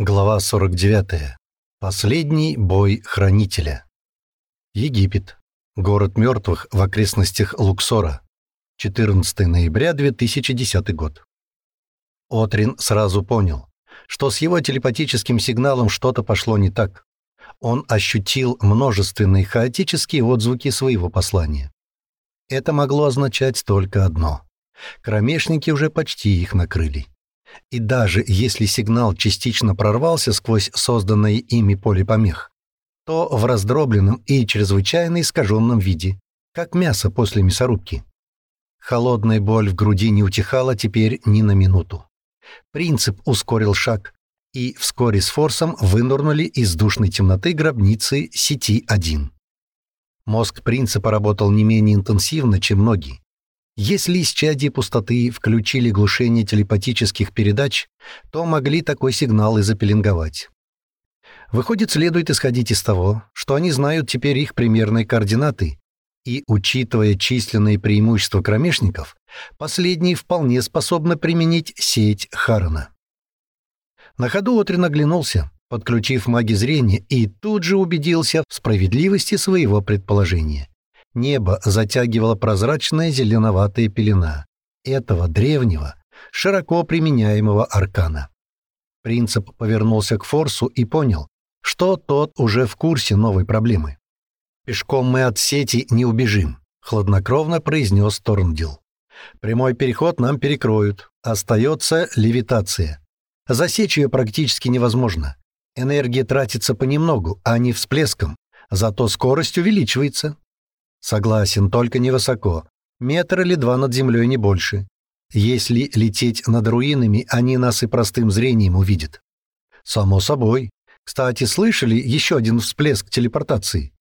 Глава 49. Последний бой Хранителя. Египет. Город мертвых в окрестностях Луксора. 14 ноября 2010 год. Отрин сразу понял, что с его телепатическим сигналом что-то пошло не так. Он ощутил множественные хаотические отзвуки своего послания. Это могло означать только одно. Кромешники уже почти их накрыли. И даже если сигнал частично прорвался сквозь созданное ими поле помех, то в раздробленном и чрезвычайно искаженном виде, как мясо после мясорубки. Холодная боль в груди не утихала теперь ни на минуту. Принцип ускорил шаг, и вскоре с форсом вынырнули из душной темноты гробницы сети 1. Мозг принципа работал не менее интенсивно, чем многие. Если исчадие пустоты включили глушение телепатических передач, то могли такой сигнал и запеленговать. Выходит, следует исходить из того, что они знают теперь их примерные координаты, и, учитывая численные преимущества кромешников, последние вполне способны применить сеть Харана. На ходу Отрин оглянулся, подключив маги зрения, и тут же убедился в справедливости своего предположения. Небо затягивала прозрачная зеленоватая пелена этого древнего, широко применяемого аркана. Принцип повернулся к Форсу и понял, что тот уже в курсе новой проблемы. «Пешком мы от сети не убежим», — хладнокровно произнес Торндил. «Прямой переход нам перекроют. Остается левитация. Засечь ее практически невозможно. Энергия тратится понемногу, а не всплеском, зато скорость увеличивается. Согласен, только невысоко. Метр или два над землей не больше. Если лететь над руинами, они нас и простым зрением увидят. Само собой. Кстати, слышали еще один всплеск телепортации?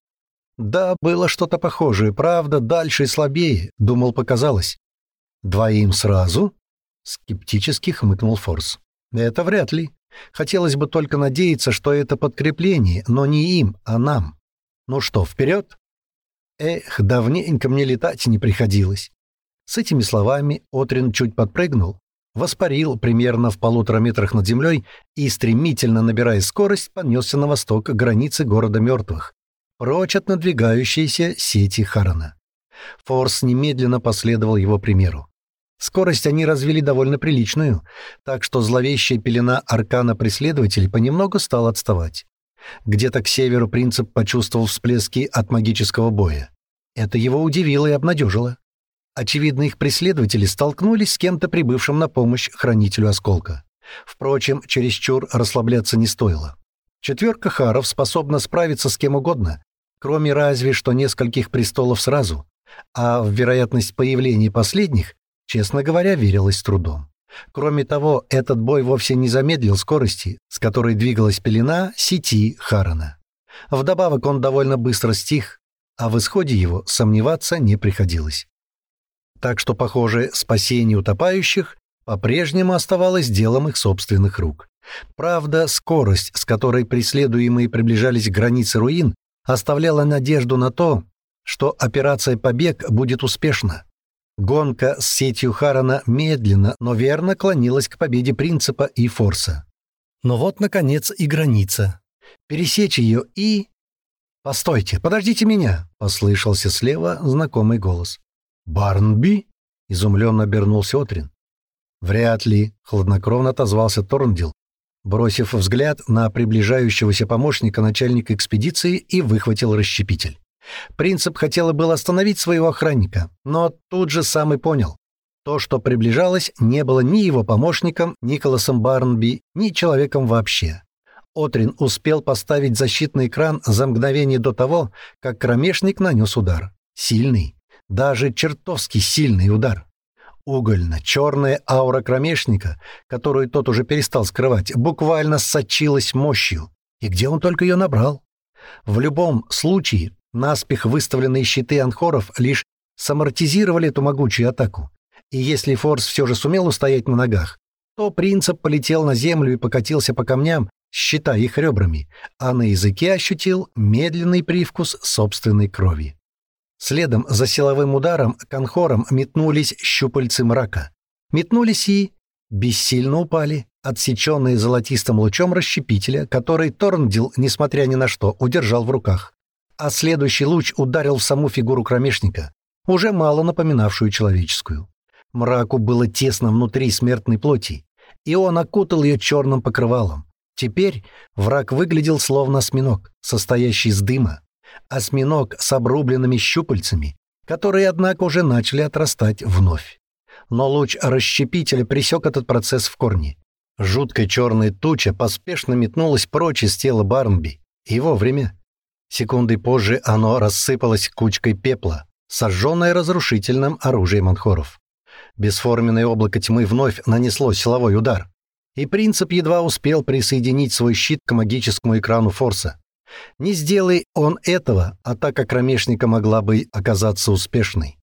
Да, было что-то похожее, правда, дальше и слабее, думал, показалось. Двоим сразу? Скептически хмыкнул Форс. Это вряд ли. Хотелось бы только надеяться, что это подкрепление, но не им, а нам. Ну что, вперед? Эх, давненько мне летать не приходилось. С этими словами Отрин чуть подпрыгнул, воспарил примерно в полутора метрах над землей и, стремительно набирая скорость, понесся на восток границы города мертвых, прочь от надвигающейся сети Харана. Форс немедленно последовал его примеру. Скорость они развили довольно приличную, так что зловещая пелена аркана преследователей понемногу стала отставать. Где-то к северу принцип почувствовал всплески от магического боя. Это его удивило и обнадежило. Очевидно, их преследователи столкнулись с кем-то прибывшим на помощь хранителю осколка. Впрочем, чересчур расслабляться не стоило. Четверка харов способна справиться с кем угодно, кроме разве что нескольких престолов сразу, а в вероятность появления последних, честно говоря, верилось трудом. Кроме того, этот бой вовсе не замедлил скорости, с которой двигалась пелена сети Харана. Вдобавок он довольно быстро стих, а в исходе его сомневаться не приходилось. Так что, похоже, спасение утопающих по-прежнему оставалось делом их собственных рук. Правда, скорость, с которой преследуемые приближались к границе руин, оставляла надежду на то, что операция «Побег» будет успешна. Гонка с сетью Харана медленно, но верно клонилась к победе принципа и форса. Но вот, наконец, и граница. Пересечь ее и... «Постойте, подождите меня!» — послышался слева знакомый голос. «Барнби?» — изумленно обернулся Отрин. «Вряд ли», — хладнокровно отозвался Торндил, бросив взгляд на приближающегося помощника начальника экспедиции и выхватил расщепитель. Принцип хотел было остановить своего охранника, но тут же сам и понял. То, что приближалось, не было ни его помощником Николасом Барнби, ни человеком вообще. Отрин успел поставить защитный экран за мгновение до того, как кромешник нанес удар. Сильный, даже чертовски сильный удар. Угольно-черная аура кромешника, которую тот уже перестал скрывать, буквально сочилась мощью. И где он только ее набрал? В любом случае, Наспех выставленные щиты анхоров лишь самортизировали эту могучую атаку. И если Форс все же сумел устоять на ногах, то принцип полетел на землю и покатился по камням, считая их ребрами, а на языке ощутил медленный привкус собственной крови. Следом за силовым ударом к анхорам метнулись щупальцы мрака. Метнулись и бессильно упали, отсеченные золотистым лучом расщепителя, который Торндил, несмотря ни на что, удержал в руках. А следующий луч ударил в саму фигуру кромешника, уже мало напоминавшую человеческую. Мраку было тесно внутри смертной плоти, и он окутал ее черным покрывалом. Теперь враг выглядел словно осьминог, состоящий из дыма. Осьминог с обрубленными щупальцами, которые, однако, уже начали отрастать вновь. Но луч расщепителя пресек этот процесс в корне. Жуткая черная туча поспешно метнулась прочь из тела Барнби. И вовремя. Секунды позже оно рассыпалось кучкой пепла, сожженное разрушительным оружием анхоров. Бесформенное облако тьмы вновь нанесло силовой удар и принцип едва успел присоединить свой щит к магическому экрану Форса. Не сделай он этого, атака кромешника могла бы оказаться успешной.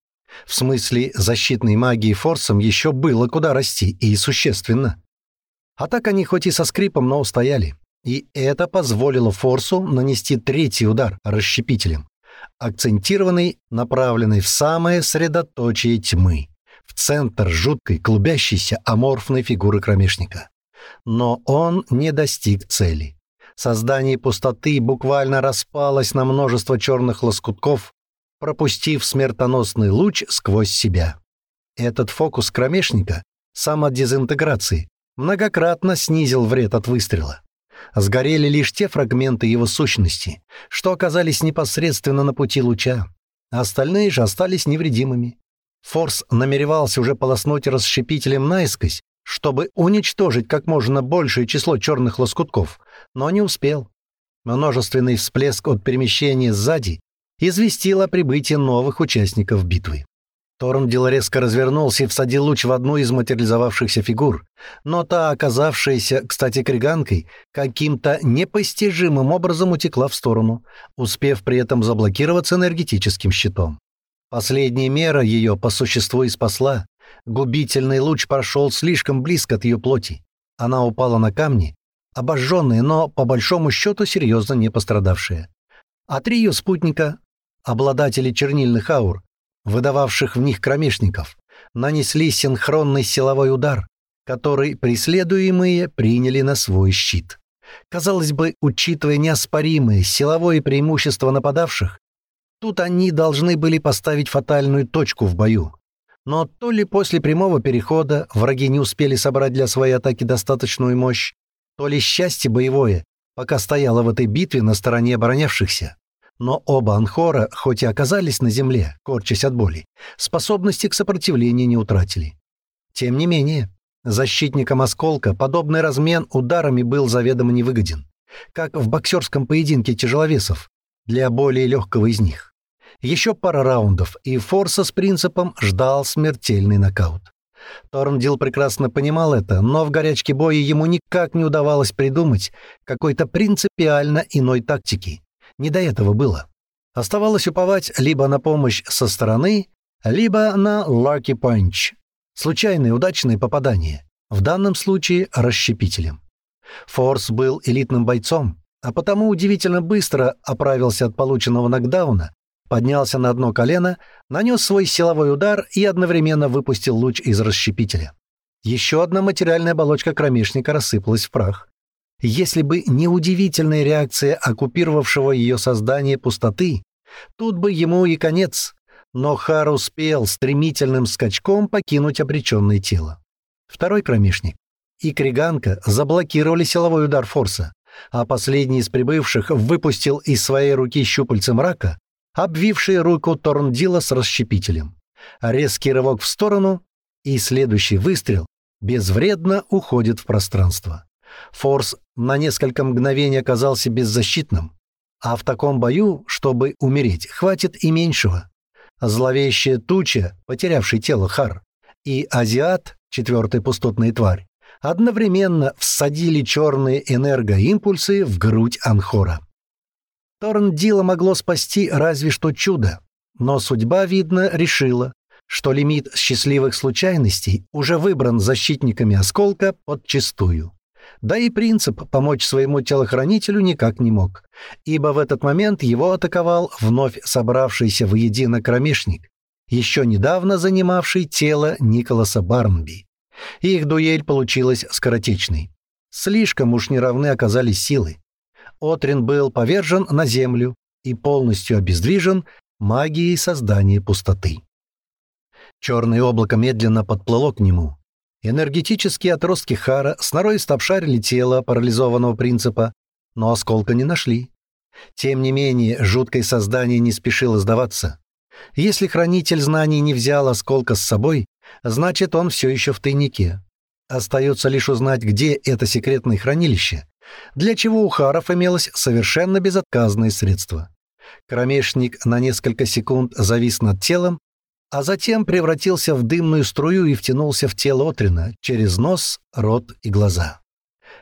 В смысле защитной магии Форсом еще было куда расти, и существенно. А так они хоть и со скрипом, но устояли. И это позволило Форсу нанести третий удар расщепителем, акцентированный, направленный в самое средоточие тьмы, в центр жуткой клубящейся аморфной фигуры кромешника. Но он не достиг цели. Создание пустоты буквально распалось на множество черных лоскутков, пропустив смертоносный луч сквозь себя. Этот фокус кромешника самодезинтеграции многократно снизил вред от выстрела. Сгорели лишь те фрагменты его сущности, что оказались непосредственно на пути луча, остальные же остались невредимыми. Форс намеревался уже полоснуть расщепителем наискось, чтобы уничтожить как можно большее число черных лоскутков, но не успел. Множественный всплеск от перемещения сзади известил о прибытии новых участников битвы. Торндил резко развернулся и всадил луч в одну из материализовавшихся фигур, но та, оказавшаяся, кстати, криганкой, каким-то непостижимым образом утекла в сторону, успев при этом заблокироваться энергетическим щитом. Последняя мера ее по существу и спасла, Губительный луч прошел слишком близко от ее плоти. Она упала на камни, обожженные, но, по большому счету, серьезно не пострадавшие. А три ее спутника, обладатели чернильных аур, выдававших в них кромешников, нанесли синхронный силовой удар, который преследуемые приняли на свой щит. Казалось бы, учитывая неоспоримое силовое преимущество нападавших, тут они должны были поставить фатальную точку в бою. Но то ли после прямого перехода враги не успели собрать для своей атаки достаточную мощь, то ли счастье боевое, пока стояло в этой битве на стороне оборонявшихся. Но оба анхора, хоть и оказались на земле, корчась от боли, способности к сопротивлению не утратили. Тем не менее, защитникам осколка подобный размен ударами был заведомо невыгоден, как в боксерском поединке тяжеловесов, для более легкого из них. Еще пара раундов, и Форса с принципом ждал смертельный нокаут. Торндил прекрасно понимал это, но в горячке боя ему никак не удавалось придумать какой-то принципиально иной тактики. Не до этого было. Оставалось уповать либо на помощь со стороны, либо на lucky punch. Случайные удачные попадания. В данном случае расщепителем. Форс был элитным бойцом, а потому удивительно быстро оправился от полученного нокдауна поднялся на одно колено, нанес свой силовой удар и одновременно выпустил луч из расщепителя. Еще одна материальная оболочка кромешника рассыпалась в прах. Если бы не удивительная реакция оккупировавшего ее создания пустоты, тут бы ему и конец. Но Хар успел стремительным скачком покинуть обреченное тело. Второй кромешник и Криганка заблокировали силовой удар Форса, а последний из прибывших выпустил из своей руки щупальце мрака, обвивший руку Торндила с расщепителем. Резкий рывок в сторону, и следующий выстрел безвредно уходит в пространство. Форс на несколько мгновений оказался беззащитным, а в таком бою, чтобы умереть, хватит и меньшего. Зловещая туча, потерявший тело Хар, и азиат, четвертая пустотная тварь, одновременно всадили черные энергоимпульсы в грудь Анхора. Торндила могло спасти разве что чудо, но судьба, видно, решила, что лимит счастливых случайностей уже выбран защитниками осколка подчистую. Да и принцип помочь своему телохранителю никак не мог, ибо в этот момент его атаковал вновь собравшийся воедино кромешник, еще недавно занимавший тело Николаса Барнби. Их дуэль получилась скоротечной. Слишком уж неравны оказались силы. Отрин был повержен на землю и полностью обездвижен магией создания пустоты. Черное облако медленно подплыло к нему. Энергетические отростки Хара сноровисто обшарили тело парализованного принципа, но осколка не нашли. Тем не менее, жуткое создание не спешило сдаваться. Если хранитель знаний не взял осколка с собой, значит, он все еще в тайнике. Остается лишь узнать, где это секретное хранилище, для чего у Харов имелось совершенно безотказное средство. Кромешник на несколько секунд завис над телом, а затем превратился в дымную струю и втянулся в тело Отрина через нос, рот и глаза.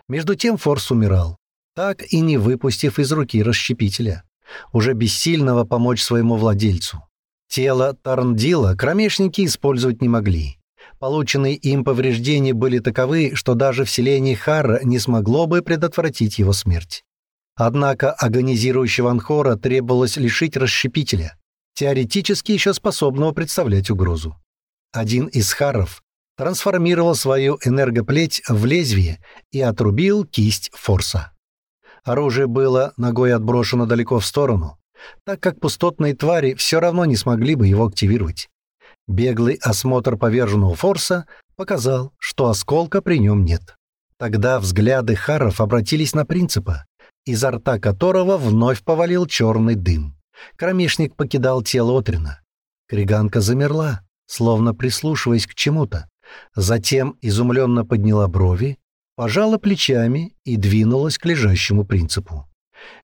Между тем Форс умирал, так и не выпустив из руки расщепителя, уже бессильного помочь своему владельцу. Тело Тарндила кромешники использовать не могли. Полученные им повреждения были таковы, что даже вселение Харра не смогло бы предотвратить его смерть. Однако агонизирующего Анхора требовалось лишить расщепителя, теоретически еще способного представлять угрозу. Один из Харров трансформировал свою энергоплеть в лезвие и отрубил кисть Форса. Оружие было ногой отброшено далеко в сторону, так как пустотные твари все равно не смогли бы его активировать. Беглый осмотр поверженного Форса показал, что осколка при нем нет. Тогда взгляды Харров обратились на принципа, изо рта которого вновь повалил черный дым. Кромешник покидал тело Отрина. Криганка замерла, словно прислушиваясь к чему-то. Затем изумленно подняла брови, пожала плечами и двинулась к лежащему принципу.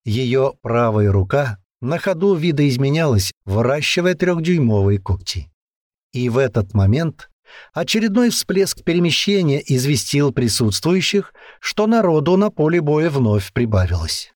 Ее правая рука на ходу видоизменялась, выращивая трехдюймовые когти. И в этот момент очередной всплеск перемещения известил присутствующих, что народу на поле боя вновь прибавилось.